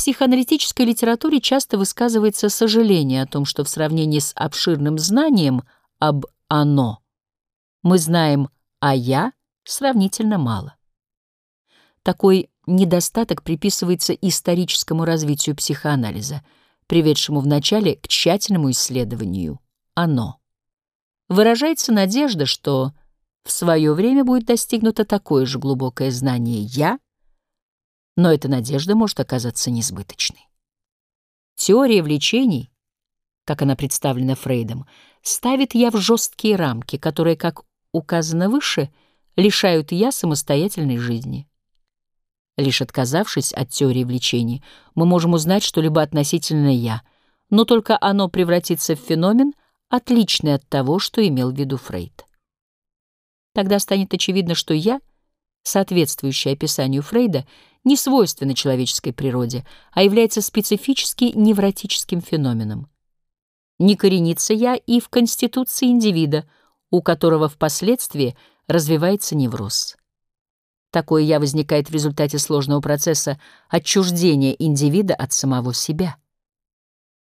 психоаналитической литературе часто высказывается сожаление о том, что в сравнении с обширным знанием об «оно» мы знаем о «я» сравнительно мало. Такой недостаток приписывается историческому развитию психоанализа, приведшему вначале к тщательному исследованию «оно». Выражается надежда, что в свое время будет достигнуто такое же глубокое знание «я», но эта надежда может оказаться несбыточной. Теория влечений, как она представлена Фрейдом, ставит «я» в жесткие рамки, которые, как указано выше, лишают «я» самостоятельной жизни. Лишь отказавшись от теории влечений, мы можем узнать что-либо относительно «я», но только оно превратится в феномен, отличный от того, что имел в виду Фрейд. Тогда станет очевидно, что «я», соответствующее описанию Фрейда, не свойственно человеческой природе, а является специфически невротическим феноменом. Не коренится «я» и в конституции индивида, у которого впоследствии развивается невроз. Такое «я» возникает в результате сложного процесса отчуждения индивида от самого себя.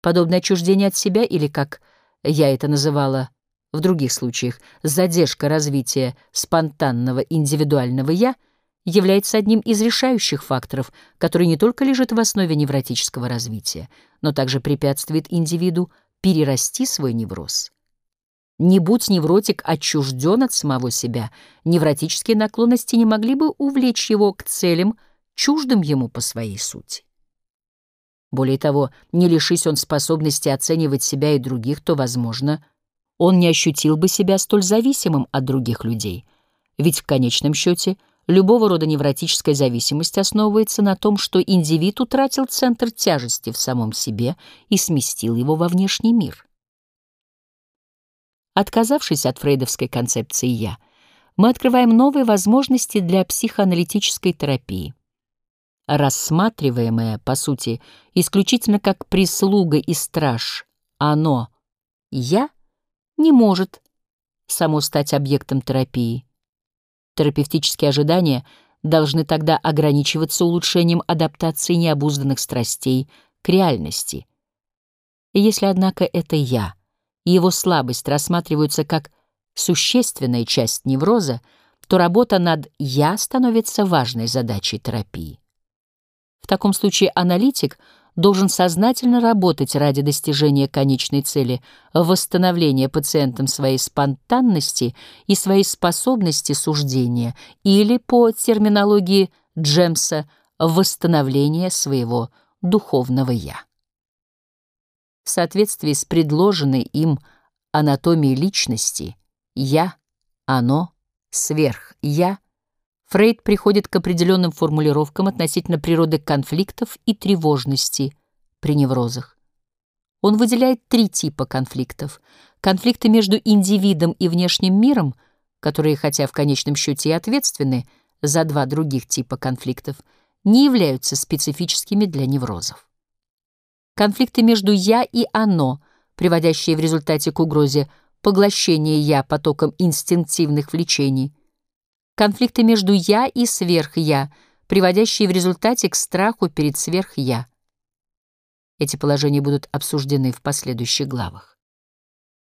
Подобное отчуждение от себя, или, как я это называла в других случаях, задержка развития спонтанного индивидуального «я» является одним из решающих факторов, который не только лежит в основе невротического развития, но также препятствует индивиду перерасти свой невроз. Не будь невротик отчужден от самого себя, невротические наклонности не могли бы увлечь его к целям, чуждым ему по своей сути. Более того, не лишись он способности оценивать себя и других, то, возможно, он не ощутил бы себя столь зависимым от других людей. Ведь в конечном счете любого рода невротическая зависимость основывается на том, что индивид утратил центр тяжести в самом себе и сместил его во внешний мир. Отказавшись от фрейдовской концепции «я», мы открываем новые возможности для психоаналитической терапии. Рассматриваемое, по сути, исключительно как прислуга и страж, оно, «я», не может само стать объектом терапии. Терапевтические ожидания должны тогда ограничиваться улучшением адаптации необузданных страстей к реальности. И если, однако, это «я», и его слабость рассматриваются как существенная часть невроза, то работа над «я» становится важной задачей терапии. В таком случае аналитик должен сознательно работать ради достижения конечной цели — восстановления пациентам своей спонтанности и своей способности суждения или, по терминологии Джемса, восстановления своего духовного «я» в соответствии с предложенной им анатомией личности «я», «оно», «сверх-я», Фрейд приходит к определенным формулировкам относительно природы конфликтов и тревожности при неврозах. Он выделяет три типа конфликтов. Конфликты между индивидом и внешним миром, которые, хотя в конечном счете и ответственны за два других типа конфликтов, не являются специфическими для неврозов конфликты между «я» и «оно», приводящие в результате к угрозе поглощения «я» потоком инстинктивных влечений, конфликты между «я» и «сверх-я», приводящие в результате к страху перед «сверх-я». Эти положения будут обсуждены в последующих главах.